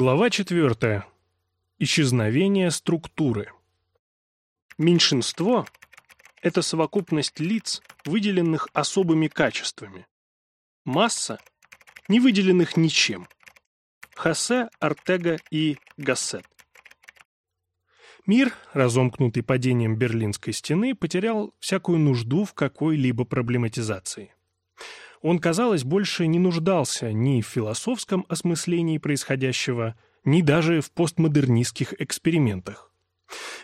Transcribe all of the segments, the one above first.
Глава 4. Исчезновение структуры. Меньшинство – это совокупность лиц, выделенных особыми качествами. Масса – не выделенных ничем. Хосе, Артега и Гассет. Мир, разомкнутый падением Берлинской стены, потерял всякую нужду в какой-либо проблематизации он, казалось, больше не нуждался ни в философском осмыслении происходящего, ни даже в постмодернистских экспериментах.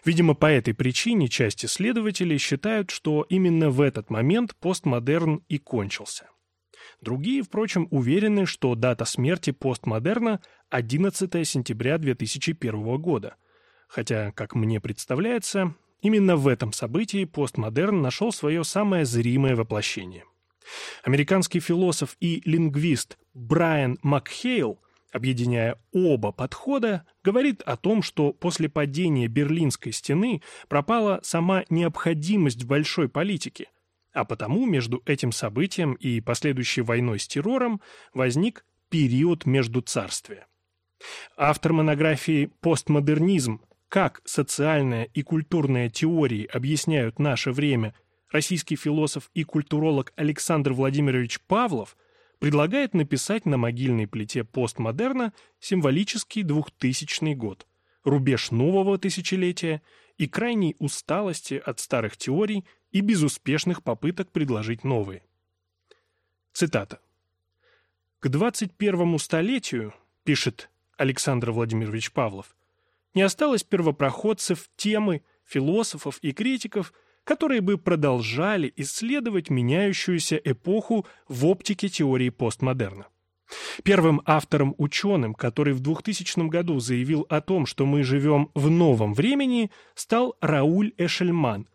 Видимо, по этой причине часть исследователей считают, что именно в этот момент постмодерн и кончился. Другие, впрочем, уверены, что дата смерти постмодерна – 11 сентября 2001 года, хотя, как мне представляется, именно в этом событии постмодерн нашел свое самое зримое воплощение. Американский философ и лингвист Брайан Макхейл, объединяя оба подхода, говорит о том, что после падения Берлинской стены пропала сама необходимость большой политике, а потому между этим событием и последующей войной с террором возник период между царствия. Автор монографии «Постмодернизм. Как социальная и культурная теории объясняют наше время российский философ и культуролог Александр Владимирович Павлов предлагает написать на могильной плите постмодерна символический двухтысячный год, рубеж нового тысячелетия и крайней усталости от старых теорий и безуспешных попыток предложить новые. Цитата. «К 21 столетию, — пишет Александр Владимирович Павлов, — не осталось первопроходцев темы, философов и критиков — которые бы продолжали исследовать меняющуюся эпоху в оптике теории постмодерна. Первым автором-ученым, который в 2000 году заявил о том, что мы живем в новом времени, стал Рауль Эшельман,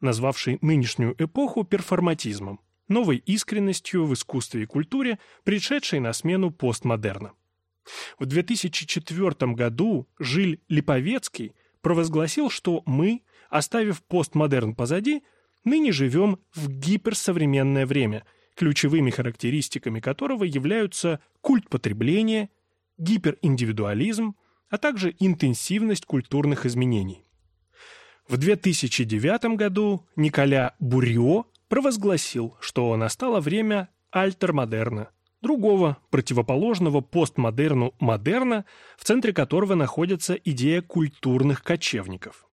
назвавший нынешнюю эпоху перформатизмом, новой искренностью в искусстве и культуре, пришедшей на смену постмодерна. В 2004 году Жиль Липовецкий провозгласил, что мы – Оставив постмодерн позади, ныне живем в гиперсовременное время, ключевыми характеристиками которого являются культ потребления, гипериндивидуализм, а также интенсивность культурных изменений. В 2009 году Николя Бурьо провозгласил, что настало время альтермодерна, другого, противоположного постмодерну модерна, в центре которого находится идея культурных кочевников.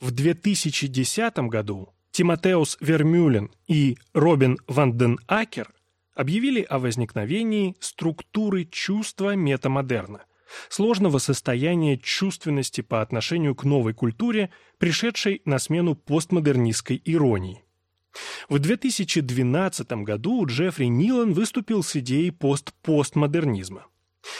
В 2010 году Тимотеус Вермюлен и Робин Ванден Акер объявили о возникновении структуры чувства метамодерна, сложного состояния чувственности по отношению к новой культуре, пришедшей на смену постмодернистской иронии. В 2012 году Джеффри Нилан выступил с идеей пост-постмодернизма.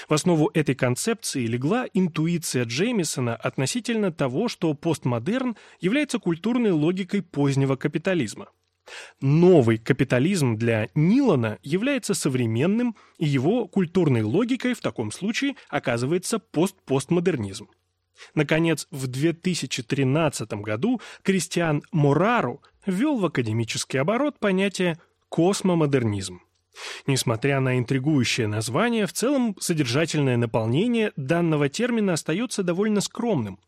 В основу этой концепции легла интуиция Джеймисона относительно того, что постмодерн является культурной логикой позднего капитализма. Новый капитализм для Нилана является современным, и его культурной логикой в таком случае оказывается пост-постмодернизм. Наконец, в 2013 году Кристиан Морару ввел в академический оборот понятие «космомодернизм». Несмотря на интригующее название, в целом содержательное наполнение данного термина остается довольно скромным.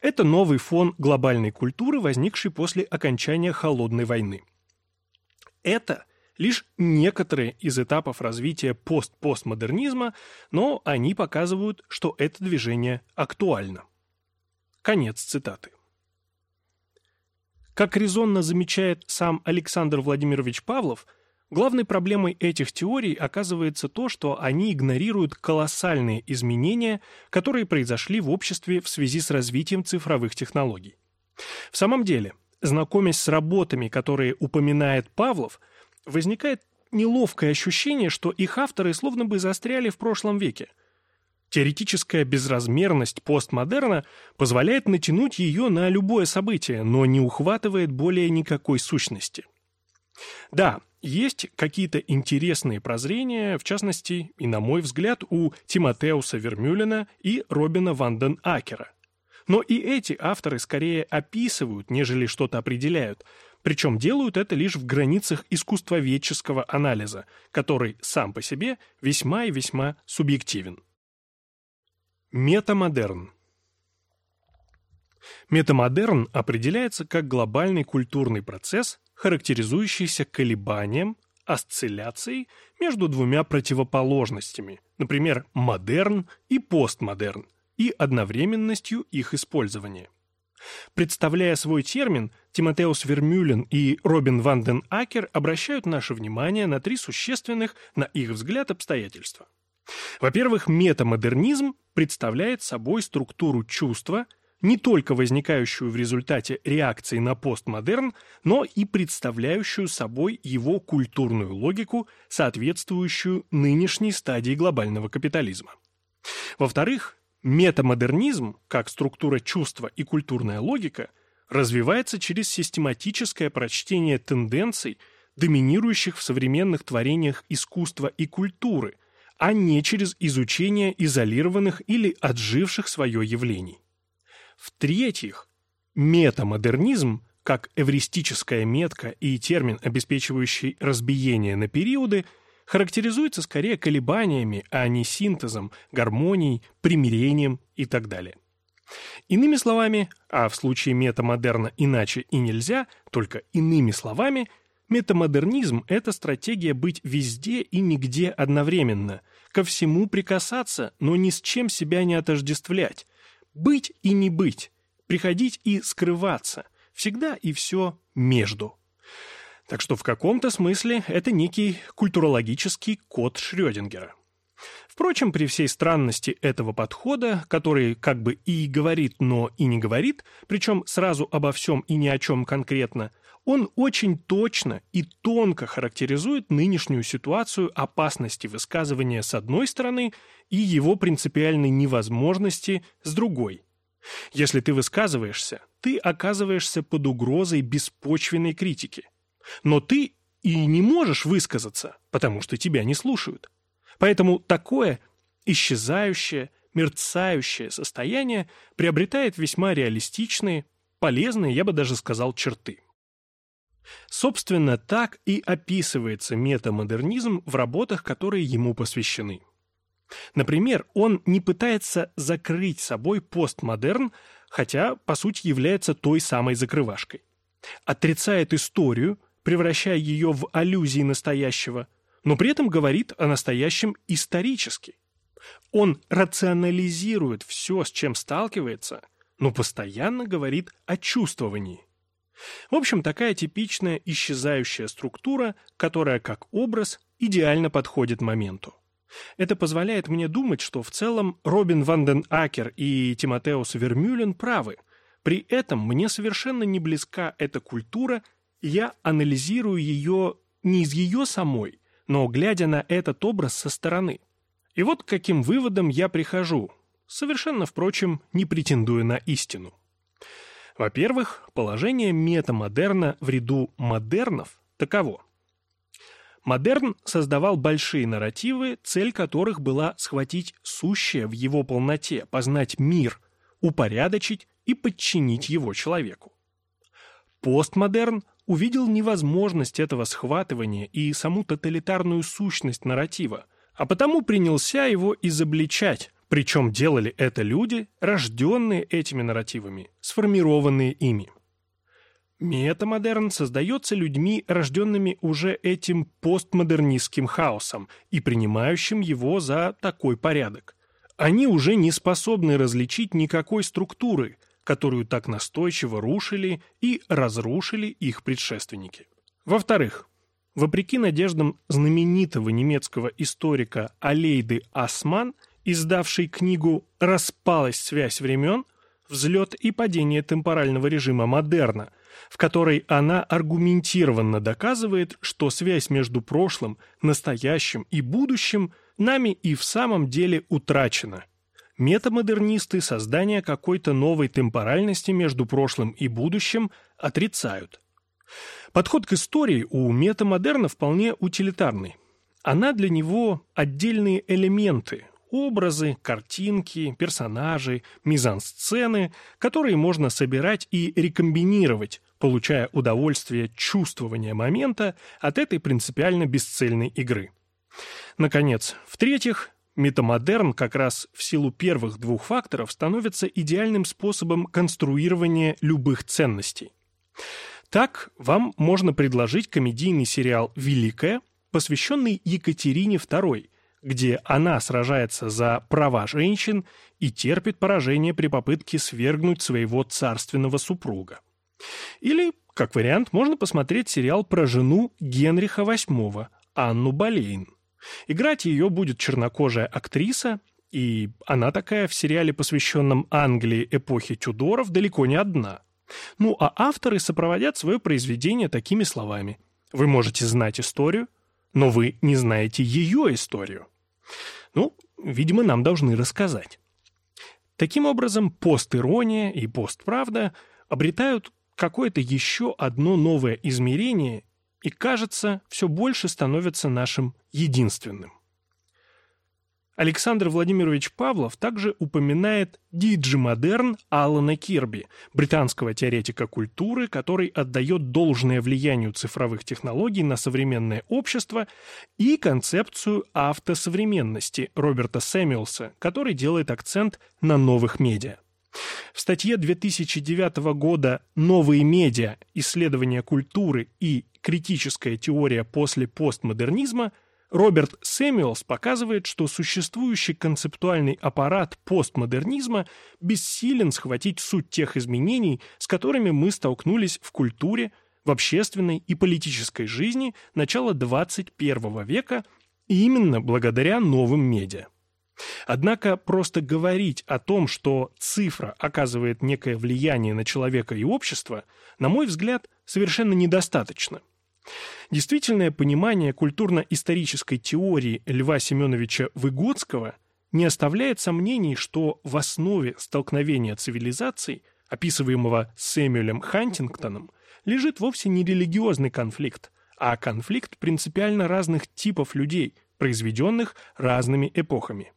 Это новый фон глобальной культуры, возникший после окончания Холодной войны. Это лишь некоторые из этапов развития пост-постмодернизма, но они показывают, что это движение актуально. Конец цитаты. Как резонно замечает сам Александр Владимирович Павлов – Главной проблемой этих теорий оказывается то, что они игнорируют колоссальные изменения, которые произошли в обществе в связи с развитием цифровых технологий. В самом деле, знакомясь с работами, которые упоминает Павлов, возникает неловкое ощущение, что их авторы словно бы застряли в прошлом веке. Теоретическая безразмерность постмодерна позволяет натянуть ее на любое событие, но не ухватывает более никакой сущности. Да, есть какие-то интересные прозрения, в частности, и на мой взгляд, у Тимотеуса Вермюлена и Робина Ванден Акера. Но и эти авторы скорее описывают, нежели что-то определяют, причем делают это лишь в границах искусствоведческого анализа, который сам по себе весьма и весьма субъективен. Метамодерн Метамодерн определяется как глобальный культурный процесс, характеризующийся колебанием, осцилляцией между двумя противоположностями, например, модерн и постмодерн, и одновременностью их использования. Представляя свой термин, Тимотеус Вермюлен и Робин Ван ден Акер обращают наше внимание на три существенных, на их взгляд, обстоятельства. Во-первых, метамодернизм представляет собой структуру чувства, не только возникающую в результате реакции на постмодерн, но и представляющую собой его культурную логику, соответствующую нынешней стадии глобального капитализма. Во-вторых, метамодернизм, как структура чувства и культурная логика, развивается через систематическое прочтение тенденций, доминирующих в современных творениях искусства и культуры, а не через изучение изолированных или отживших свое явлений. В-третьих, метамодернизм, как эвристическая метка и термин, обеспечивающий разбиение на периоды, характеризуется скорее колебаниями, а не синтезом, гармонией, примирением и так далее. Иными словами, а в случае метамодерна иначе и нельзя, только иными словами, метамодернизм – это стратегия быть везде и нигде одновременно, ко всему прикасаться, но ни с чем себя не отождествлять, быть и не быть, приходить и скрываться, всегда и все между. Так что в каком-то смысле это некий культурологический код Шрёдингера. Впрочем, при всей странности этого подхода, который как бы и говорит, но и не говорит, причем сразу обо всем и ни о чем конкретно, он очень точно и тонко характеризует нынешнюю ситуацию опасности высказывания с одной стороны и его принципиальной невозможности с другой. Если ты высказываешься, ты оказываешься под угрозой беспочвенной критики. Но ты и не можешь высказаться, потому что тебя не слушают. Поэтому такое исчезающее, мерцающее состояние приобретает весьма реалистичные, полезные, я бы даже сказал, черты. Собственно, так и описывается метамодернизм в работах, которые ему посвящены. Например, он не пытается закрыть собой постмодерн, хотя, по сути, является той самой закрывашкой. Отрицает историю, превращая ее в аллюзии настоящего, но при этом говорит о настоящем исторически. Он рационализирует все, с чем сталкивается, но постоянно говорит о чувствовании. В общем, такая типичная исчезающая структура, которая как образ идеально подходит моменту. Это позволяет мне думать, что в целом Робин Ванден Акер и Тимотеус Вермюлен правы. При этом мне совершенно не близка эта культура, я анализирую ее не из ее самой, но глядя на этот образ со стороны. И вот к каким выводам я прихожу, совершенно, впрочем, не претендуя на истину. Во-первых, положение метамодерна в ряду модернов таково. Модерн создавал большие нарративы, цель которых была схватить сущее в его полноте, познать мир, упорядочить и подчинить его человеку. Постмодерн увидел невозможность этого схватывания и саму тоталитарную сущность нарратива, а потому принялся его изобличать, причем делали это люди, рожденные этими нарративами, сформированные ими. Метамодерн создается людьми, рожденными уже этим постмодернистским хаосом и принимающим его за такой порядок. Они уже не способны различить никакой структуры, которую так настойчиво рушили и разрушили их предшественники. Во-вторых, вопреки надеждам знаменитого немецкого историка Алейды Асман, издавшей книгу «Распалась связь времен», взлет и падение темпорального режима модерна, в которой она аргументированно доказывает, что связь между прошлым, настоящим и будущим нами и в самом деле утрачена. Метамодернисты создание какой-то новой темпоральности между прошлым и будущим отрицают. Подход к истории у метамодерна вполне утилитарный. Она для него отдельные элементы, образы, картинки, персонажи, мизансцены, которые можно собирать и рекомбинировать, получая удовольствие чувствования момента от этой принципиально бесцельной игры. Наконец, в-третьих, метамодерн как раз в силу первых двух факторов становится идеальным способом конструирования любых ценностей. Так, вам можно предложить комедийный сериал «Великая», посвященный Екатерине II, где она сражается за права женщин и терпит поражение при попытке свергнуть своего царственного супруга. Или, как вариант, можно посмотреть сериал про жену Генриха VIII, Анну Болейн. Играть ее будет чернокожая актриса, и она такая в сериале, посвященном Англии эпохи Тюдоров, далеко не одна. Ну а авторы сопроводят свое произведение такими словами. Вы можете знать историю, но вы не знаете ее историю. Ну, видимо, нам должны рассказать. Таким образом, постирония и постправда обретают какое-то еще одно новое измерение и, кажется, все больше становятся нашим единственным. Александр Владимирович Павлов также упоминает диджи-модерн Алана Кирби, британского теоретика культуры, который отдает должное влиянию цифровых технологий на современное общество, и концепцию автосовременности Роберта Сэмюэлса, который делает акцент на новых медиа. В статье 2009 года «Новые медиа. Исследования культуры и критическая теория после постмодернизма» Роберт Сэмюэлс показывает, что существующий концептуальный аппарат постмодернизма бессилен схватить суть тех изменений, с которыми мы столкнулись в культуре, в общественной и политической жизни начала 21 века именно благодаря новым медиа. Однако просто говорить о том, что цифра оказывает некое влияние на человека и общество, на мой взгляд, совершенно недостаточно – Действительное понимание культурно-исторической теории Льва Семеновича Выгодского не оставляет сомнений, что в основе столкновения цивилизаций, описываемого Сэмюэлем Хантингтоном, лежит вовсе не религиозный конфликт, а конфликт принципиально разных типов людей, произведенных разными эпохами.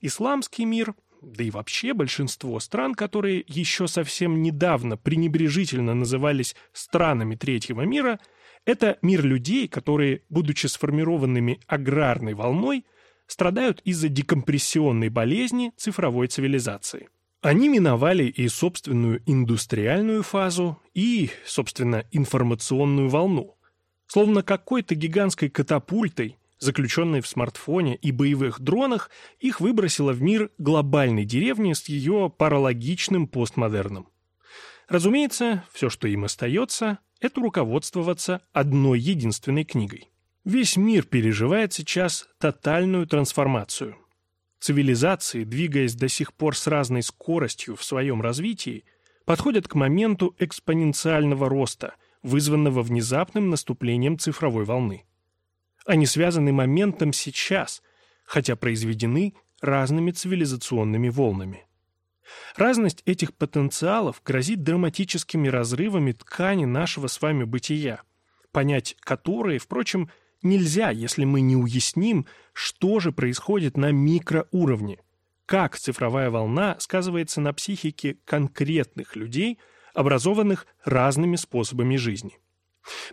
Исламский мир – да и вообще большинство стран, которые еще совсем недавно пренебрежительно назывались странами третьего мира – это мир людей, которые, будучи сформированными аграрной волной, страдают из-за декомпрессионной болезни цифровой цивилизации. Они миновали и собственную индустриальную фазу, и, собственно, информационную волну. Словно какой-то гигантской катапультой, заключенной в смартфоне и боевых дронах, их выбросило в мир глобальной деревни с ее паралогичным постмодерном. Разумеется, все, что им остается, это руководствоваться одной единственной книгой. Весь мир переживает сейчас тотальную трансформацию. Цивилизации, двигаясь до сих пор с разной скоростью в своем развитии, подходят к моменту экспоненциального роста, вызванного внезапным наступлением цифровой волны. Они связаны моментом сейчас, хотя произведены разными цивилизационными волнами. Разность этих потенциалов грозит драматическими разрывами ткани нашего с вами бытия, понять которые, впрочем, нельзя, если мы не уясним, что же происходит на микроуровне, как цифровая волна сказывается на психике конкретных людей, образованных разными способами жизни.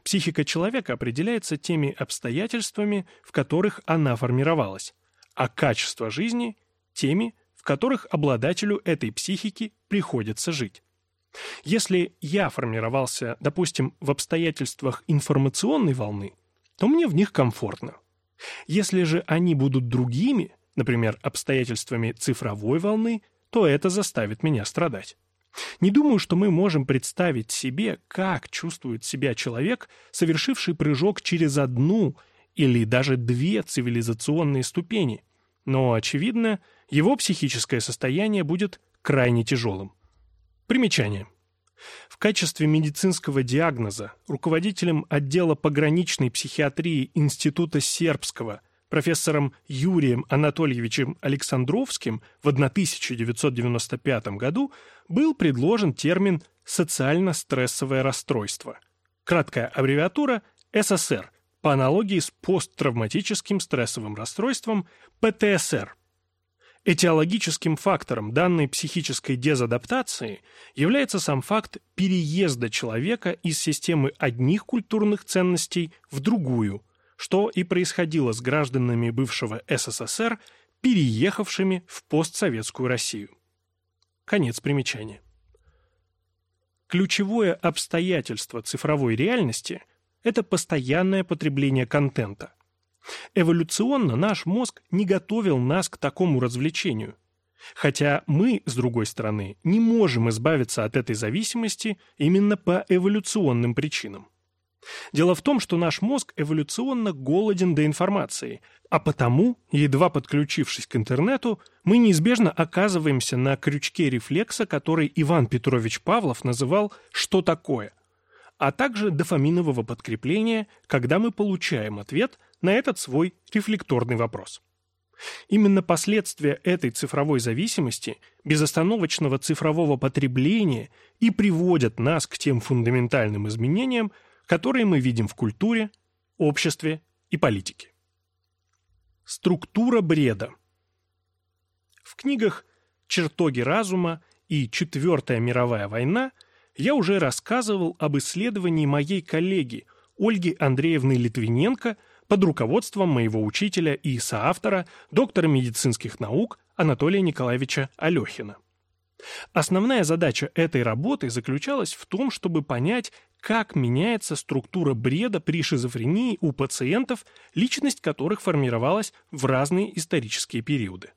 Психика человека определяется теми обстоятельствами, в которых она формировалась, а качество жизни – теми, которых обладателю этой психики приходится жить. Если я формировался, допустим, в обстоятельствах информационной волны, то мне в них комфортно. Если же они будут другими, например, обстоятельствами цифровой волны, то это заставит меня страдать. Не думаю, что мы можем представить себе, как чувствует себя человек, совершивший прыжок через одну или даже две цивилизационные ступени. Но, очевидно, его психическое состояние будет крайне тяжелым. Примечание. В качестве медицинского диагноза руководителем отдела пограничной психиатрии Института Сербского профессором Юрием Анатольевичем Александровским в 1995 году был предложен термин «социально-стрессовое расстройство». Краткая аббревиатура ССР по аналогии с посттравматическим стрессовым расстройством ПТСР – Этиологическим фактором данной психической дезадаптации является сам факт переезда человека из системы одних культурных ценностей в другую, что и происходило с гражданами бывшего СССР переехавшими в постсоветскую Россию. Конец примечания. Ключевое обстоятельство цифровой реальности – это постоянное потребление контента. Эволюционно наш мозг не готовил нас к такому развлечению. Хотя мы, с другой стороны, не можем избавиться от этой зависимости именно по эволюционным причинам. Дело в том, что наш мозг эволюционно голоден до информации, а потому, едва подключившись к интернету, мы неизбежно оказываемся на крючке рефлекса, который Иван Петрович Павлов называл «что такое?», а также дофаминового подкрепления, когда мы получаем ответ на этот свой рефлекторный вопрос. Именно последствия этой цифровой зависимости, безостановочного цифрового потребления и приводят нас к тем фундаментальным изменениям, которые мы видим в культуре, обществе и политике. Структура бреда. В книгах «Чертоги разума» и «Четвертая мировая война» я уже рассказывал об исследовании моей коллеги Ольги Андреевны Литвиненко под руководством моего учителя и соавтора, доктора медицинских наук Анатолия Николаевича Алехина. Основная задача этой работы заключалась в том, чтобы понять, как меняется структура бреда при шизофрении у пациентов, личность которых формировалась в разные исторические периоды.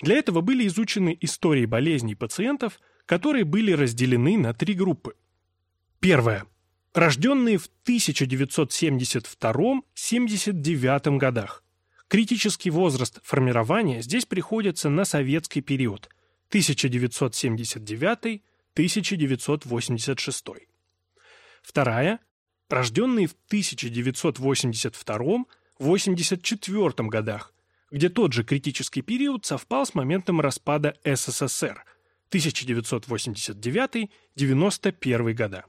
Для этого были изучены истории болезней пациентов, которые были разделены на три группы. Первое. Рожденные в 1972-79 годах. Критический возраст формирования здесь приходится на советский период – 1979-1986. Вторая – рожденные в 1982-84 годах, где тот же критический период совпал с моментом распада СССР 1989-91 года.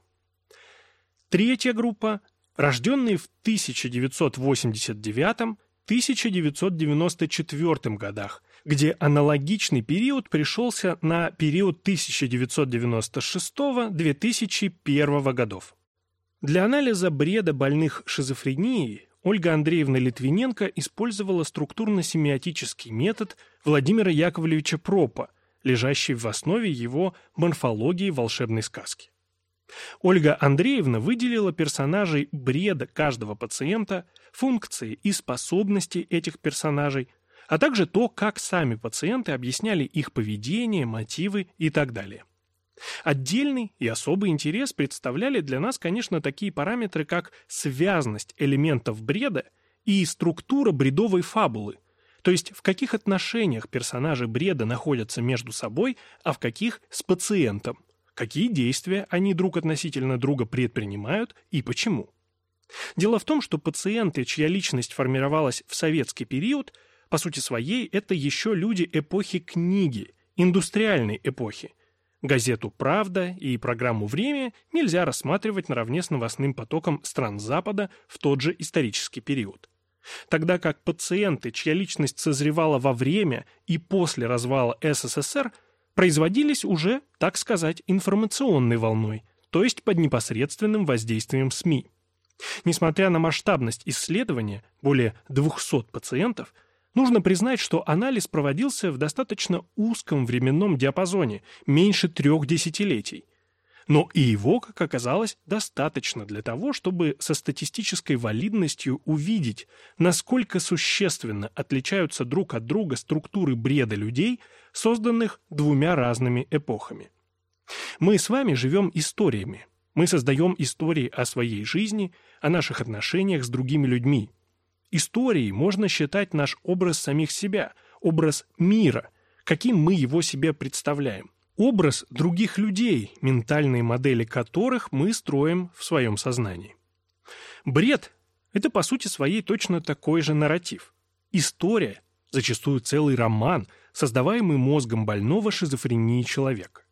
Третья группа – рожденные в 1989-1994 годах, где аналогичный период пришелся на период 1996-2001 годов. Для анализа бреда больных шизофренией Ольга Андреевна Литвиненко использовала структурно-семиотический метод Владимира Яковлевича Пропа, лежащий в основе его морфологии волшебной сказки. Ольга Андреевна выделила персонажей бреда каждого пациента, функции и способности этих персонажей – а также то, как сами пациенты объясняли их поведение, мотивы и так далее. Отдельный и особый интерес представляли для нас, конечно, такие параметры, как связность элементов бреда и структура бредовой фабулы, то есть в каких отношениях персонажи бреда находятся между собой, а в каких с пациентом, какие действия они друг относительно друга предпринимают и почему. Дело в том, что пациенты, чья личность формировалась в советский период – по сути своей, это еще люди эпохи книги, индустриальной эпохи. Газету «Правда» и программу «Время» нельзя рассматривать наравне с новостным потоком стран Запада в тот же исторический период. Тогда как пациенты, чья личность созревала во время и после развала СССР, производились уже, так сказать, информационной волной, то есть под непосредственным воздействием СМИ. Несмотря на масштабность исследования, более 200 пациентов – Нужно признать, что анализ проводился в достаточно узком временном диапазоне, меньше трех десятилетий. Но и его, как оказалось, достаточно для того, чтобы со статистической валидностью увидеть, насколько существенно отличаются друг от друга структуры бреда людей, созданных двумя разными эпохами. Мы с вами живем историями. Мы создаем истории о своей жизни, о наших отношениях с другими людьми, Историей можно считать наш образ самих себя, образ мира, каким мы его себе представляем. Образ других людей, ментальные модели которых мы строим в своем сознании. Бред – это по сути своей точно такой же нарратив. История, зачастую целый роман, создаваемый мозгом больного шизофрении человека.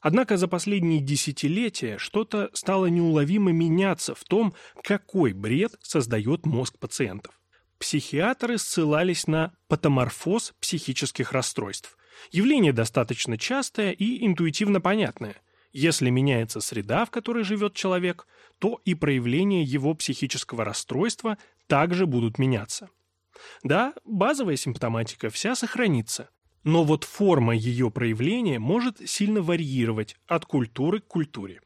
Однако за последние десятилетия что-то стало неуловимо меняться в том, какой бред создает мозг пациентов. Психиатры ссылались на патоморфоз психических расстройств. Явление достаточно частое и интуитивно понятное. Если меняется среда, в которой живет человек, то и проявления его психического расстройства также будут меняться. Да, базовая симптоматика вся сохранится, но вот форма ее проявления может сильно варьировать от культуры к культуре.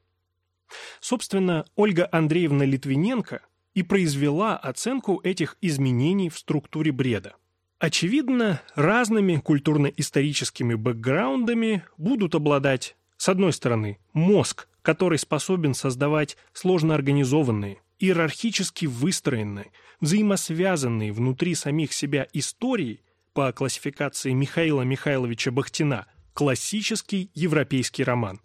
Собственно, Ольга Андреевна Литвиненко и произвела оценку этих изменений в структуре бреда. Очевидно, разными культурно-историческими бэкграундами будут обладать, с одной стороны, мозг, который способен создавать сложно организованные, иерархически выстроенные, взаимосвязанные внутри самих себя истории по классификации Михаила Михайловича Бахтина классический европейский роман.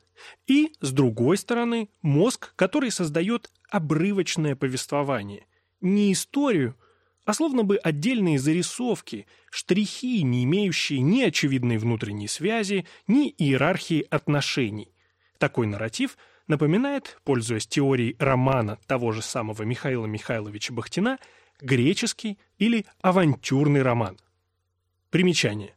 И, с другой стороны, мозг, который создает обрывочное повествование. Не историю, а словно бы отдельные зарисовки, штрихи, не имеющие ни очевидной внутренней связи, ни иерархии отношений. Такой нарратив напоминает, пользуясь теорией романа того же самого Михаила Михайловича Бахтина, греческий или авантюрный роман. Примечание.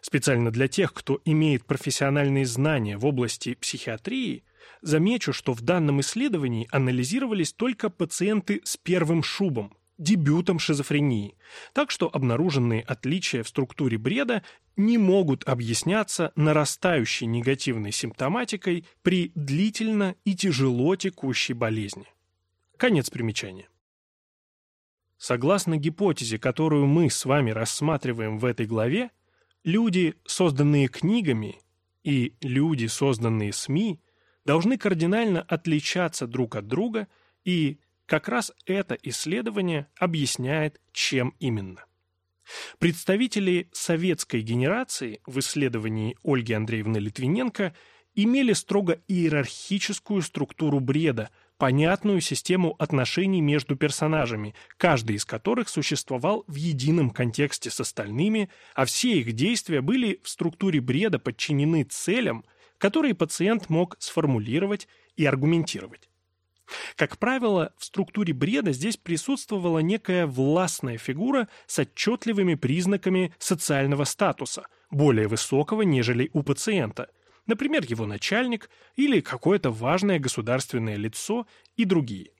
Специально для тех, кто имеет профессиональные знания в области психиатрии, замечу, что в данном исследовании анализировались только пациенты с первым шубом, дебютом шизофрении, так что обнаруженные отличия в структуре бреда не могут объясняться нарастающей негативной симптоматикой при длительно и тяжело текущей болезни. Конец примечания. Согласно гипотезе, которую мы с вами рассматриваем в этой главе, люди, созданные книгами, и люди, созданные СМИ, должны кардинально отличаться друг от друга и как раз это исследование объясняет, чем именно. Представители советской генерации в исследовании Ольги Андреевны Литвиненко имели строго иерархическую структуру бреда, понятную систему отношений между персонажами, каждый из которых существовал в едином контексте с остальными, а все их действия были в структуре бреда подчинены целям, которые пациент мог сформулировать и аргументировать. Как правило, в структуре бреда здесь присутствовала некая властная фигура с отчетливыми признаками социального статуса, более высокого, нежели у пациента, например, его начальник или какое-то важное государственное лицо и другие.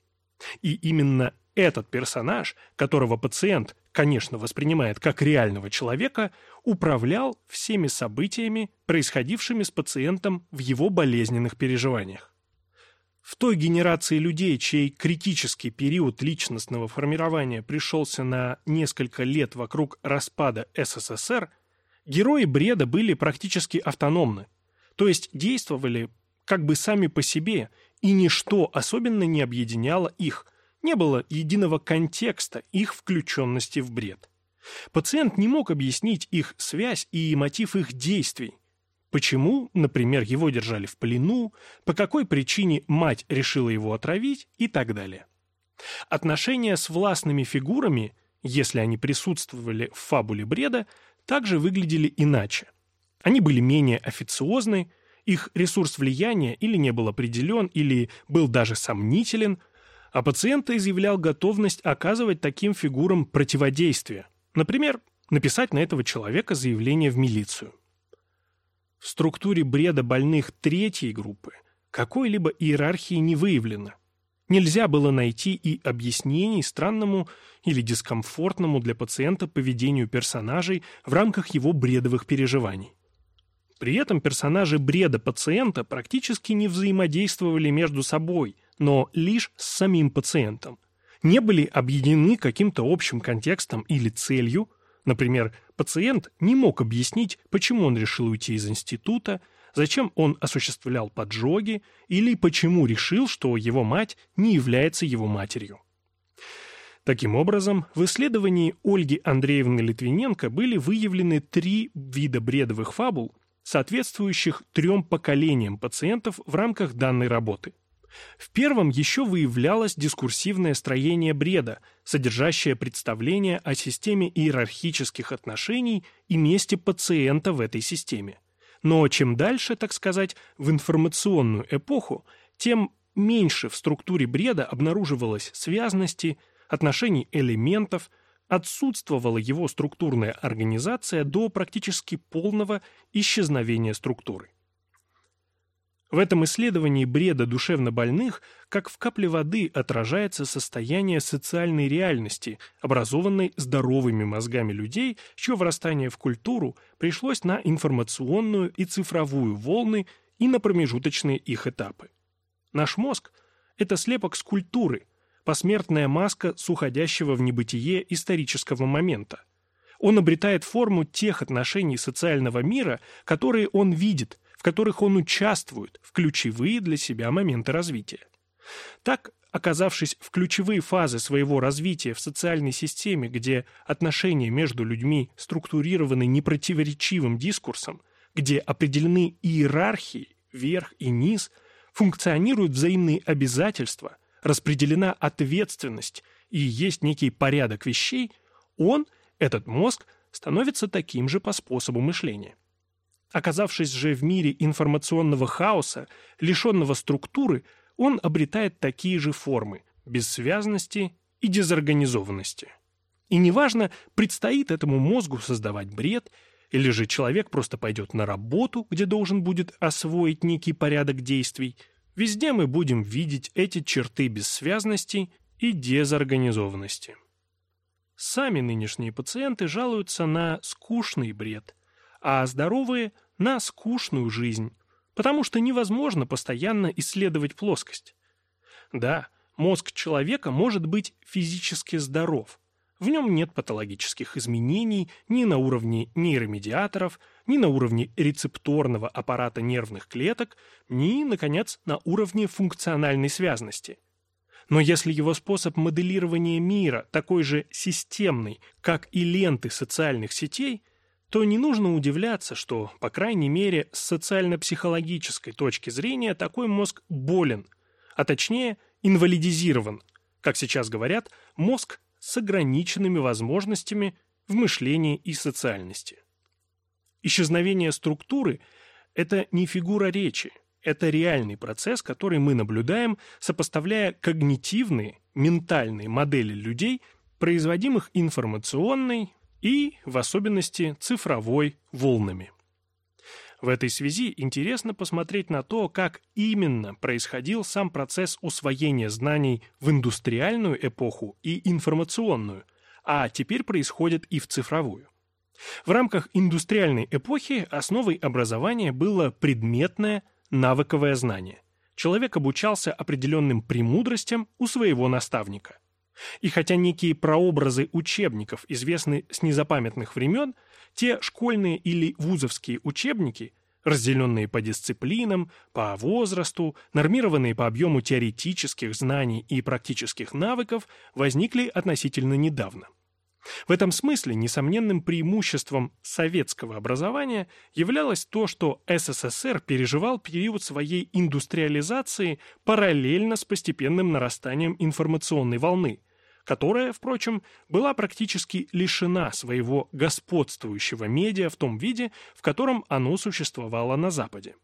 И именно этот персонаж, которого пациент, конечно, воспринимает как реального человека, управлял всеми событиями, происходившими с пациентом в его болезненных переживаниях. В той генерации людей, чей критический период личностного формирования пришелся на несколько лет вокруг распада СССР, герои бреда были практически автономны, то есть действовали как бы сами по себе, и ничто особенно не объединяло их, не было единого контекста их включенности в бред. Пациент не мог объяснить их связь и мотив их действий, Почему, например, его держали в плену, по какой причине мать решила его отравить и так далее. Отношения с властными фигурами, если они присутствовали в фабуле бреда, также выглядели иначе. Они были менее официозны, их ресурс влияния или не был определен, или был даже сомнителен, а пациент изъявлял готовность оказывать таким фигурам противодействие. Например, написать на этого человека заявление в милицию. Структуре бреда больных третьей группы какой-либо иерархии не выявлено. Нельзя было найти и объяснений странному или дискомфортному для пациента поведению персонажей в рамках его бредовых переживаний. При этом персонажи бреда пациента практически не взаимодействовали между собой, но лишь с самим пациентом. Не были объединены каким-то общим контекстом или целью, Например, пациент не мог объяснить, почему он решил уйти из института, зачем он осуществлял поджоги или почему решил, что его мать не является его матерью. Таким образом, в исследовании Ольги Андреевны Литвиненко были выявлены три вида бредовых фабул, соответствующих трем поколениям пациентов в рамках данной работы – в первом еще выявлялось дискурсивное строение бреда, содержащее представление о системе иерархических отношений и месте пациента в этой системе. Но чем дальше, так сказать, в информационную эпоху, тем меньше в структуре бреда обнаруживалось связности, отношений элементов, отсутствовала его структурная организация до практически полного исчезновения структуры. В этом исследовании бреда душевнобольных как в капле воды отражается состояние социальной реальности, образованной здоровыми мозгами людей, чье вырастание в культуру пришлось на информационную и цифровую волны и на промежуточные их этапы. Наш мозг – это слепок скульптуры, посмертная маска с уходящего в небытие исторического момента. Он обретает форму тех отношений социального мира, которые он видит – которых он участвует в ключевые для себя моменты развития. Так, оказавшись в ключевые фазы своего развития в социальной системе, где отношения между людьми структурированы непротиворечивым дискурсом, где определены иерархии, верх и низ, функционируют взаимные обязательства, распределена ответственность и есть некий порядок вещей, он, этот мозг, становится таким же по способу мышления. Оказавшись же в мире информационного хаоса, лишенного структуры, он обретает такие же формы – бессвязности и дезорганизованности. И неважно, предстоит этому мозгу создавать бред, или же человек просто пойдет на работу, где должен будет освоить некий порядок действий, везде мы будем видеть эти черты бессвязности и дезорганизованности. Сами нынешние пациенты жалуются на скучный бред, а здоровые – на скучную жизнь, потому что невозможно постоянно исследовать плоскость. Да, мозг человека может быть физически здоров. В нем нет патологических изменений ни на уровне нейромедиаторов, ни на уровне рецепторного аппарата нервных клеток, ни, наконец, на уровне функциональной связности. Но если его способ моделирования мира такой же системный, как и ленты социальных сетей – то не нужно удивляться, что, по крайней мере, с социально-психологической точки зрения такой мозг болен, а точнее инвалидизирован, как сейчас говорят, мозг с ограниченными возможностями в мышлении и социальности. Исчезновение структуры – это не фигура речи, это реальный процесс, который мы наблюдаем, сопоставляя когнитивные, ментальные модели людей, производимых информационной, и, в особенности, цифровой волнами. В этой связи интересно посмотреть на то, как именно происходил сам процесс усвоения знаний в индустриальную эпоху и информационную, а теперь происходит и в цифровую. В рамках индустриальной эпохи основой образования было предметное навыковое знание. Человек обучался определенным премудростям у своего наставника – и хотя некие прообразы учебников известны с незапамятных времен, те школьные или вузовские учебники, разделенные по дисциплинам, по возрасту, нормированные по объему теоретических знаний и практических навыков, возникли относительно недавно. В этом смысле несомненным преимуществом советского образования являлось то, что СССР переживал период своей индустриализации параллельно с постепенным нарастанием информационной волны, которая, впрочем, была практически лишена своего господствующего медиа в том виде, в котором оно существовало на Западе.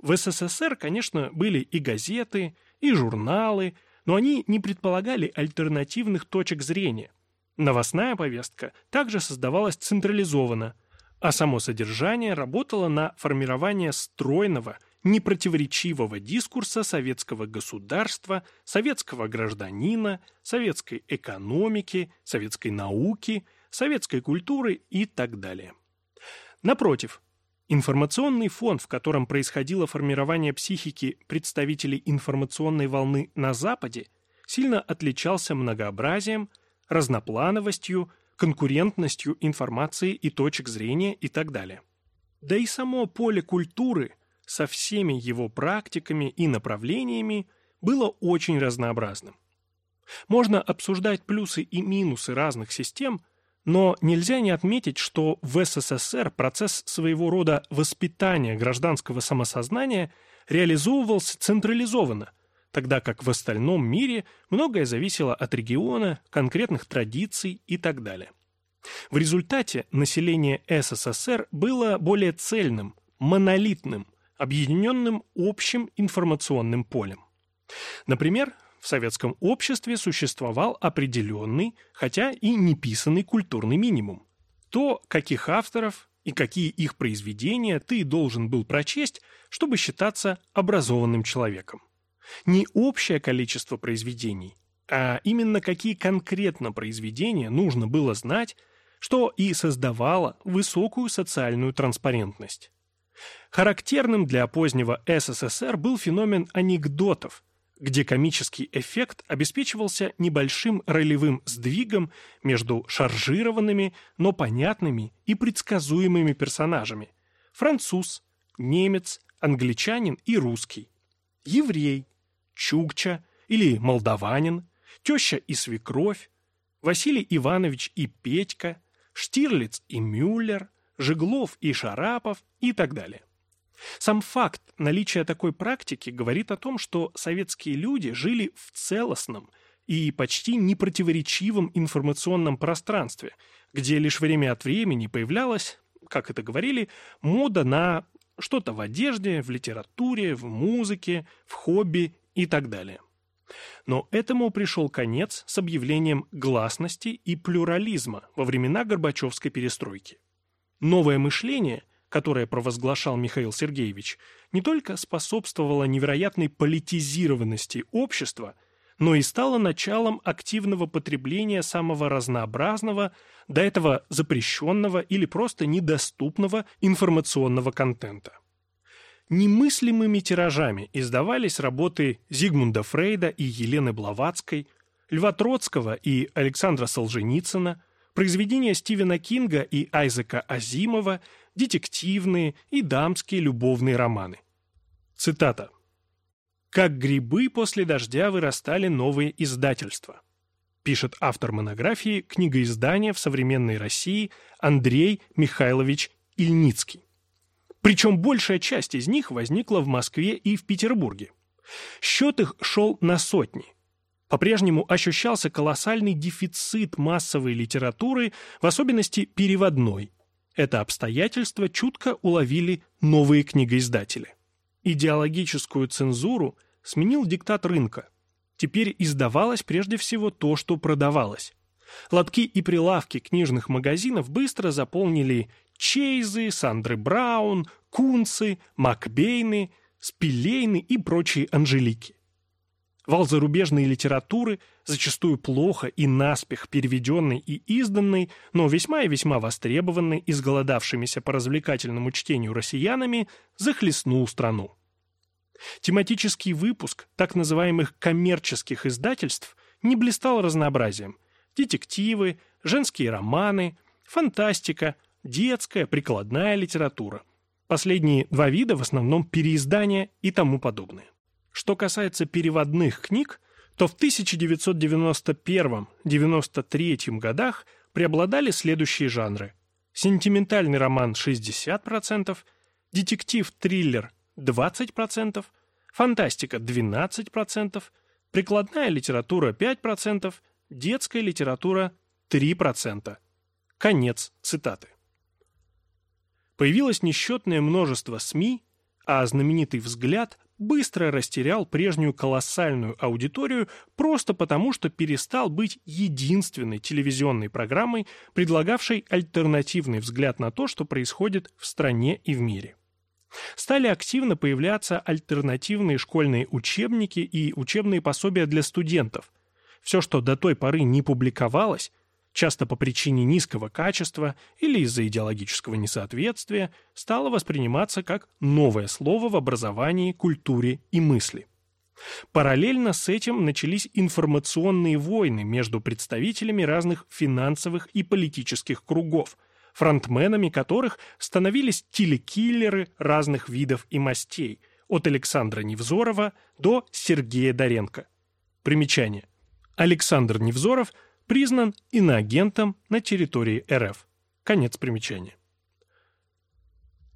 В СССР, конечно, были и газеты, и журналы, но они не предполагали альтернативных точек зрения. Новостная повестка также создавалась централизованно, а само содержание работало на формирование стройного – непротиворечивого дискурса советского государства, советского гражданина, советской экономики, советской науки, советской культуры и так далее. Напротив, информационный фон, в котором происходило формирование психики представителей информационной волны на Западе, сильно отличался многообразием, разноплановостью, конкурентностью информации и точек зрения и так далее. Да и само поле культуры – со всеми его практиками и направлениями было очень разнообразным. Можно обсуждать плюсы и минусы разных систем, но нельзя не отметить, что в СССР процесс своего рода воспитания гражданского самосознания реализовывался централизованно, тогда как в остальном мире многое зависело от региона, конкретных традиций и так далее. В результате население СССР было более цельным, монолитным, объединенным общим информационным полем. Например, в советском обществе существовал определенный, хотя и неписанный культурный минимум. То, каких авторов, и какие их произведения ты должен был прочесть, чтобы считаться образованным человеком. Не общее количество произведений, а именно какие конкретно произведения нужно было знать, что и создавало высокую социальную транспарентность. Характерным для позднего СССР был феномен анекдотов, где комический эффект обеспечивался небольшим ролевым сдвигом между шаржированными, но понятными и предсказуемыми персонажами – француз, немец, англичанин и русский, еврей, чукча или молдаванин, теща и свекровь, Василий Иванович и Петька, Штирлиц и Мюллер, Жеглов и Шарапов и так далее. Сам факт наличия такой практики говорит о том, что советские люди жили в целостном и почти непротиворечивом информационном пространстве, где лишь время от времени появлялась, как это говорили, мода на что-то в одежде, в литературе, в музыке, в хобби и так далее. Но этому пришел конец с объявлением гласности и плюрализма во времена Горбачевской перестройки. Новое мышление – которое провозглашал Михаил Сергеевич, не только способствовало невероятной политизированности общества, но и стало началом активного потребления самого разнообразного, до этого запрещенного или просто недоступного информационного контента. Немыслимыми тиражами издавались работы Зигмунда Фрейда и Елены Блаватской, Льва Троцкого и Александра Солженицына, произведения Стивена Кинга и Айзека Азимова – детективные и дамские любовные романы. Цитата. «Как грибы после дождя вырастали новые издательства», пишет автор монографии книгоиздания в современной России Андрей Михайлович Ильницкий. Причем большая часть из них возникла в Москве и в Петербурге. Счет их шел на сотни. По-прежнему ощущался колоссальный дефицит массовой литературы, в особенности переводной, это обстоятельство чутко уловили новые книгоиздатели. Идеологическую цензуру сменил диктат рынка. Теперь издавалось прежде всего то, что продавалось. Лотки и прилавки книжных магазинов быстро заполнили Чейзы, Сандры Браун, Кунцы, Макбейны, Спилейны и прочие Анжелики. Вал зарубежной литературы, зачастую плохо и наспех переведенной и изданной, но весьма и весьма востребованной изголодавшимися по развлекательному чтению россиянами, захлестнул страну. Тематический выпуск так называемых коммерческих издательств не блистал разнообразием. Детективы, женские романы, фантастика, детская, прикладная литература. Последние два вида в основном переиздания и тому подобное. Что касается переводных книг, то в 1991-93 годах преобладали следующие жанры. Сентиментальный роман 60%, детектив-триллер 20%, фантастика 12%, прикладная литература 5%, детская литература 3%. Конец цитаты. Появилось несчетное множество СМИ, а знаменитый «Взгляд» быстро растерял прежнюю колоссальную аудиторию просто потому, что перестал быть единственной телевизионной программой, предлагавшей альтернативный взгляд на то, что происходит в стране и в мире. Стали активно появляться альтернативные школьные учебники и учебные пособия для студентов. Все, что до той поры не публиковалось, часто по причине низкого качества или из-за идеологического несоответствия, стало восприниматься как новое слово в образовании, культуре и мысли. Параллельно с этим начались информационные войны между представителями разных финансовых и политических кругов, фронтменами которых становились телекиллеры разных видов и мастей, от Александра Невзорова до Сергея Доренко. Примечание. Александр Невзоров – признан иноагентом на территории РФ. Конец примечания.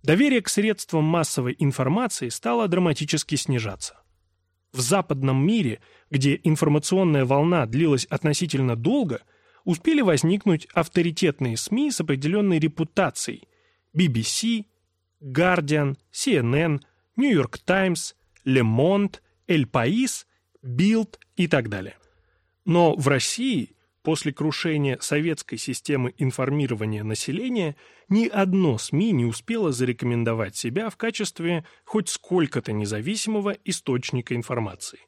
Доверие к средствам массовой информации стало драматически снижаться. В западном мире, где информационная волна длилась относительно долго, успели возникнуть авторитетные СМИ с определенной репутацией – BBC, Guardian, CNN, New York Times, Le Monde, El País, Bild и так далее. Но в России После крушения советской системы информирования населения ни одно СМИ не успело зарекомендовать себя в качестве хоть сколько-то независимого источника информации.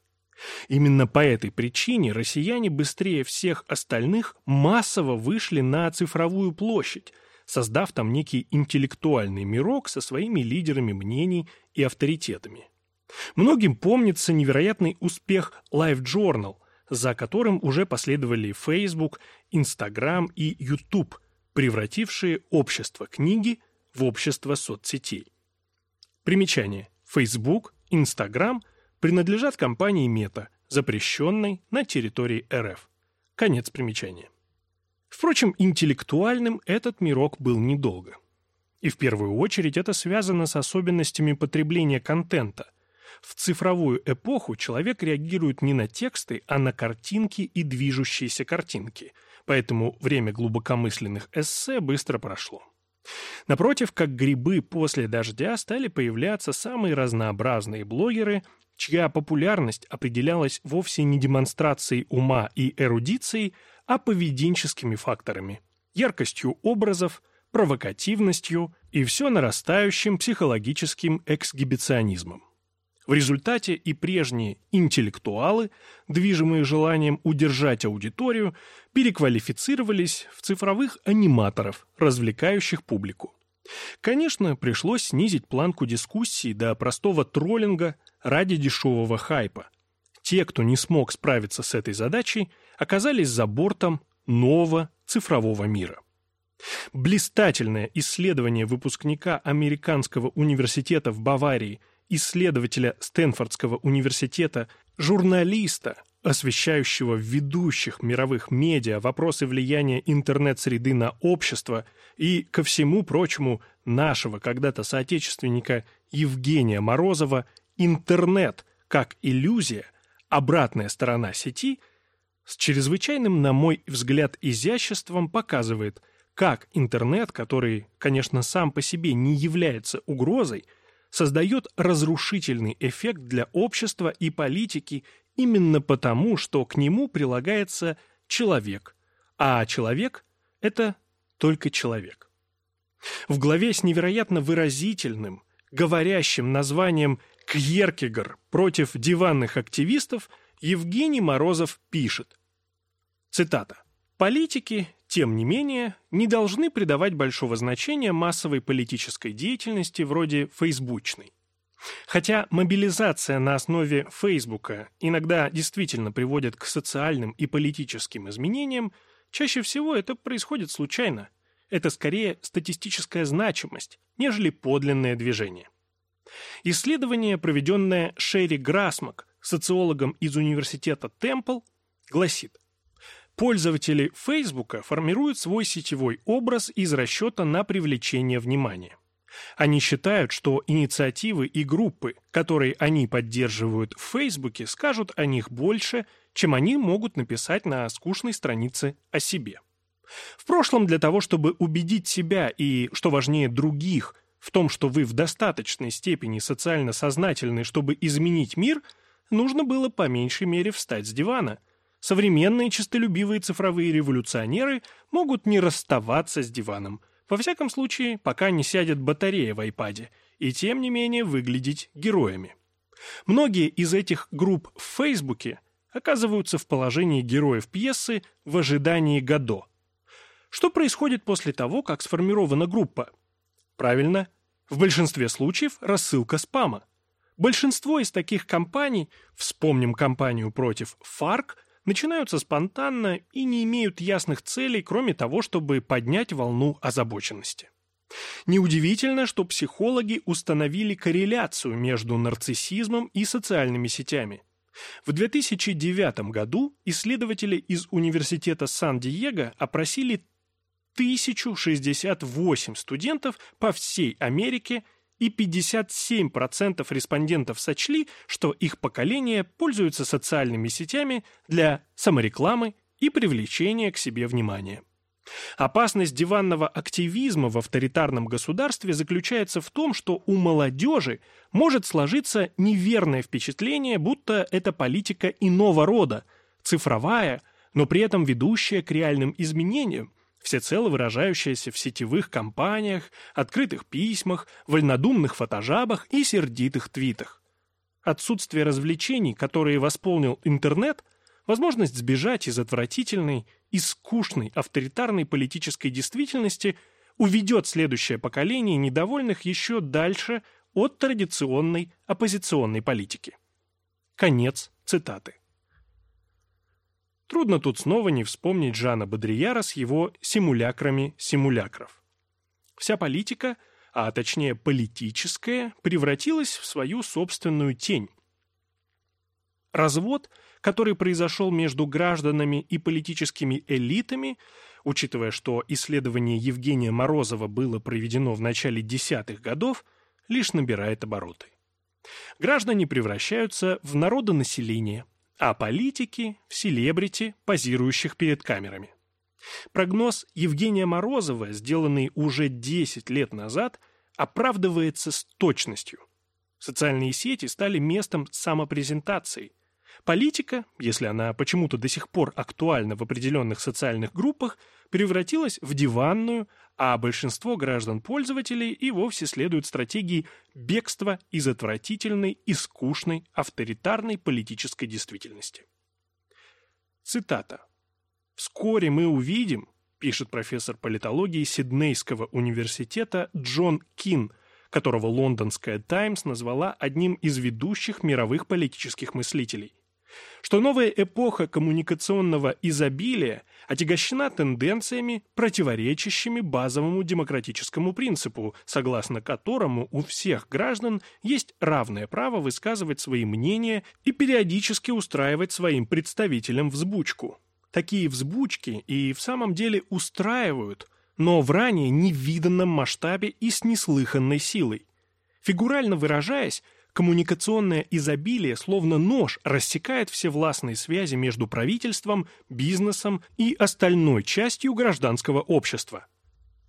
Именно по этой причине россияне быстрее всех остальных массово вышли на цифровую площадь, создав там некий интеллектуальный мирок со своими лидерами мнений и авторитетами. Многим помнится невероятный успех Live Journal – за которым уже последовали Facebook, Instagram и YouTube, превратившие общество книги в общество соцсетей. Примечание. Facebook, Instagram принадлежат компании Meta, запрещенной на территории РФ. Конец примечания. Впрочем, интеллектуальным этот мирок был недолго. И в первую очередь это связано с особенностями потребления контента – в цифровую эпоху человек реагирует не на тексты, а на картинки и движущиеся картинки, поэтому время глубокомысленных эссе быстро прошло. Напротив, как грибы после дождя стали появляться самые разнообразные блогеры, чья популярность определялась вовсе не демонстрацией ума и эрудицией, а поведенческими факторами, яркостью образов, провокативностью и все нарастающим психологическим эксгибиционизмом. В результате и прежние интеллектуалы, движимые желанием удержать аудиторию, переквалифицировались в цифровых аниматоров, развлекающих публику. Конечно, пришлось снизить планку дискуссии до простого троллинга ради дешевого хайпа. Те, кто не смог справиться с этой задачей, оказались за бортом нового цифрового мира. Блистательное исследование выпускника Американского университета в Баварии исследователя Стэнфордского университета, журналиста, освещающего в ведущих мировых медиа вопросы влияния интернет-среды на общество и, ко всему прочему, нашего когда-то соотечественника Евгения Морозова «Интернет как иллюзия, обратная сторона сети» с чрезвычайным, на мой взгляд, изяществом показывает, как интернет, который, конечно, сам по себе не является угрозой, создает разрушительный эффект для общества и политики именно потому, что к нему прилагается человек, а человек – это только человек. В главе с невероятно выразительным, говорящим названием «Кьеркегор против диванных активистов» Евгений Морозов пишет, цитата, «Политики тем не менее, не должны придавать большого значения массовой политической деятельности вроде фейсбучной. Хотя мобилизация на основе Фейсбука иногда действительно приводит к социальным и политическим изменениям, чаще всего это происходит случайно. Это скорее статистическая значимость, нежели подлинное движение. Исследование, проведенное Шерри Грасмак, социологом из университета Темпл, гласит – Пользователи Facebook формируют свой сетевой образ из расчета на привлечение внимания. Они считают, что инициативы и группы, которые они поддерживают в Фейсбуке, скажут о них больше, чем они могут написать на скучной странице о себе. В прошлом для того, чтобы убедить себя и, что важнее других, в том, что вы в достаточной степени социально сознательны, чтобы изменить мир, нужно было по меньшей мере встать с дивана – Современные честолюбивые цифровые революционеры могут не расставаться с диваном, во всяком случае, пока не сядет батарея в айпаде, и тем не менее выглядеть героями. Многие из этих групп в Фейсбуке оказываются в положении героев пьесы в ожидании Годо. Что происходит после того, как сформирована группа? Правильно, в большинстве случаев рассылка спама. Большинство из таких компаний, вспомним кампанию против ФАРК – начинаются спонтанно и не имеют ясных целей, кроме того, чтобы поднять волну озабоченности. Неудивительно, что психологи установили корреляцию между нарциссизмом и социальными сетями. В 2009 году исследователи из Университета Сан-Диего опросили 1068 студентов по всей Америке и 57% респондентов сочли, что их поколение пользуется социальными сетями для саморекламы и привлечения к себе внимания. Опасность диванного активизма в авторитарном государстве заключается в том, что у молодежи может сложиться неверное впечатление, будто это политика иного рода, цифровая, но при этом ведущая к реальным изменениям, всецело выражающаяся в сетевых кампаниях, открытых письмах, вольнодумных фотожабах и сердитых твитах. Отсутствие развлечений, которые восполнил интернет, возможность сбежать из отвратительной и скучной авторитарной политической действительности уведет следующее поколение недовольных еще дальше от традиционной оппозиционной политики. Конец цитаты. Трудно тут снова не вспомнить Жана Бодрияра с его симулякрами симулякров. Вся политика, а точнее политическая, превратилась в свою собственную тень. Развод, который произошел между гражданами и политическими элитами, учитывая, что исследование Евгения Морозова было проведено в начале десятых годов, лишь набирает обороты. Граждане превращаются в народонаселение – а политики – в селебрити, позирующих перед камерами. Прогноз Евгения Морозова, сделанный уже 10 лет назад, оправдывается с точностью. Социальные сети стали местом самопрезентации. Политика, если она почему-то до сих пор актуальна в определенных социальных группах, превратилась в диванную, а большинство граждан-пользователей и вовсе следуют стратегии бегства из отвратительной и скучной авторитарной политической действительности. Цитата. «Вскоре мы увидим, — пишет профессор политологии Сиднейского университета Джон Кин, которого лондонская «Таймс» назвала одним из ведущих мировых политических мыслителей, что новая эпоха коммуникационного изобилия отягощена тенденциями, противоречащими базовому демократическому принципу, согласно которому у всех граждан есть равное право высказывать свои мнения и периодически устраивать своим представителям взбучку. Такие взбучки и в самом деле устраивают, но в ранее невиданном масштабе и с неслыханной силой. Фигурально выражаясь, Коммуникационное изобилие, словно нож, рассекает все властные связи между правительством, бизнесом и остальной частью гражданского общества.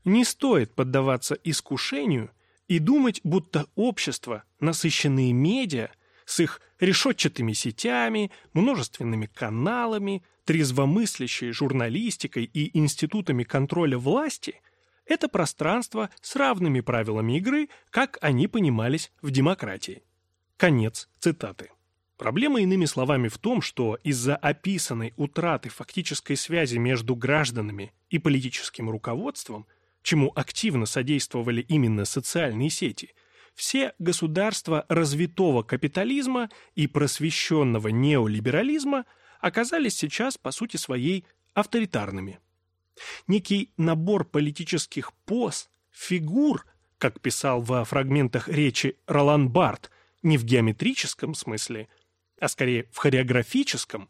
Не стоит поддаваться искушению и думать, будто общество, насыщенные медиа, с их решетчатыми сетями, множественными каналами, трезвомыслящей журналистикой и институтами контроля власти – это пространство с равными правилами игры, как они понимались в демократии. Конец цитаты. Проблема, иными словами, в том, что из-за описанной утраты фактической связи между гражданами и политическим руководством, чему активно содействовали именно социальные сети, все государства развитого капитализма и просвещенного неолиберализма оказались сейчас, по сути своей, авторитарными. Некий набор политических поз, фигур, как писал во фрагментах речи Ролан Барт – не в геометрическом смысле, а скорее в хореографическом,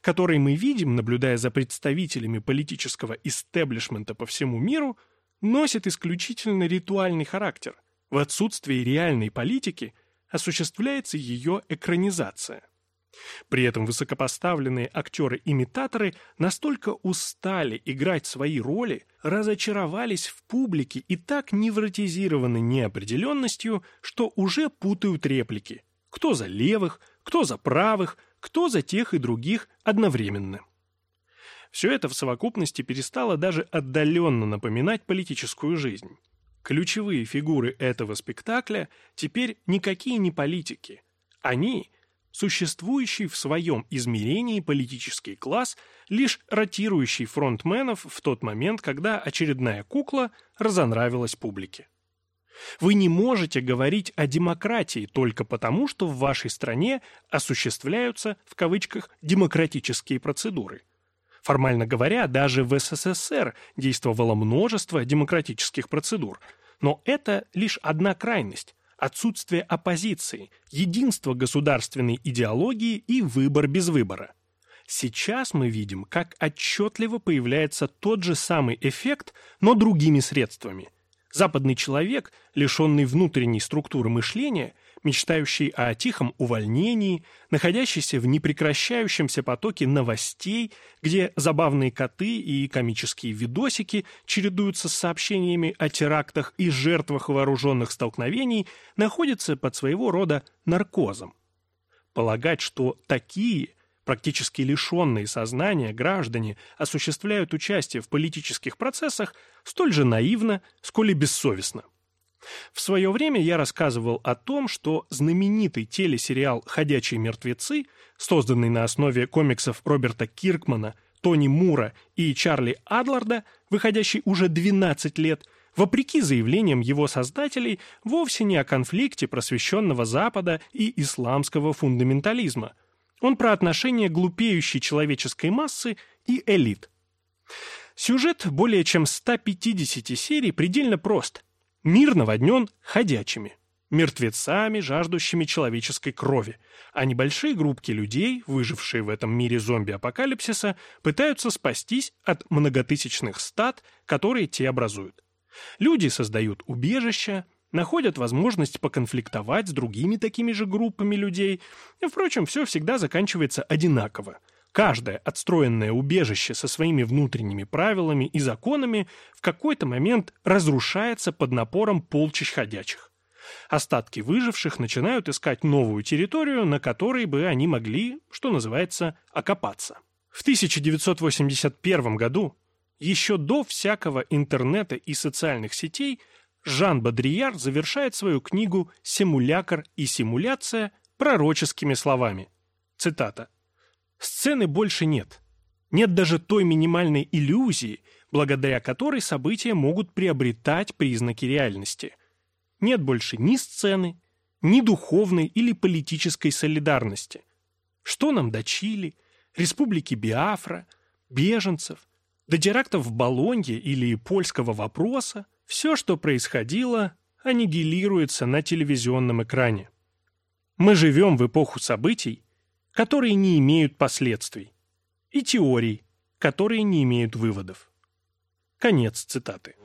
который мы видим, наблюдая за представителями политического истеблишмента по всему миру, носит исключительно ритуальный характер. В отсутствии реальной политики осуществляется ее экранизация. При этом высокопоставленные актеры-имитаторы настолько устали играть свои роли, разочаровались в публике и так невротизированы неопределенностью, что уже путают реплики. Кто за левых, кто за правых, кто за тех и других одновременно. Все это в совокупности перестало даже отдаленно напоминать политическую жизнь. Ключевые фигуры этого спектакля теперь никакие не политики. Они – существующий в своем измерении политический класс, лишь ротирующий фронтменов в тот момент, когда очередная кукла разонравилась публике. Вы не можете говорить о демократии только потому, что в вашей стране осуществляются, в кавычках, демократические процедуры. Формально говоря, даже в СССР действовало множество демократических процедур, но это лишь одна крайность, отсутствие оппозиции, единство государственной идеологии и выбор без выбора. Сейчас мы видим, как отчетливо появляется тот же самый эффект, но другими средствами. Западный человек, лишенный внутренней структуры мышления – мечтающий о тихом увольнении, находящийся в непрекращающемся потоке новостей, где забавные коты и комические видосики чередуются с сообщениями о терактах и жертвах вооруженных столкновений, находится под своего рода наркозом. Полагать, что такие, практически лишенные сознания граждане осуществляют участие в политических процессах столь же наивно, сколь и бессовестно. В свое время я рассказывал о том, что знаменитый телесериал «Ходячие мертвецы», созданный на основе комиксов Роберта Киркмана, Тони Мура и Чарли Адларда, выходящий уже 12 лет, вопреки заявлениям его создателей, вовсе не о конфликте просвещенного Запада и исламского фундаментализма – он про отношения глупеющей человеческой массы и элит. Сюжет более чем 150 серий предельно прост. Мир наводнен ходячими, мертвецами, жаждущими человеческой крови, а небольшие группки людей, выжившие в этом мире зомби-апокалипсиса, пытаются спастись от многотысячных стад, которые те образуют. Люди создают убежища, находят возможность поконфликтовать с другими такими же группами людей, и, впрочем, все всегда заканчивается одинаково. Каждое отстроенное убежище со своими внутренними правилами и законами в какой-то момент разрушается под напором полчищ ходячих. Остатки выживших начинают искать новую территорию, на которой бы они могли, что называется, окопаться. В 1981 году, еще до всякого интернета и социальных сетей, Жан Бодрияр завершает свою книгу «Симулякр и симуляция» пророческими словами. Цитата. «Сцены больше нет. Нет даже той минимальной иллюзии, благодаря которой события могут приобретать признаки реальности. Нет больше ни сцены, ни духовной или политической солидарности. Что нам до Чили, республики Биафра, беженцев, до терактов в Болонье или польского вопроса – все, что происходило, аннигилируется на телевизионном экране. Мы живем в эпоху событий, которые не имеют последствий, и теорий, которые не имеют выводов. Конец цитаты.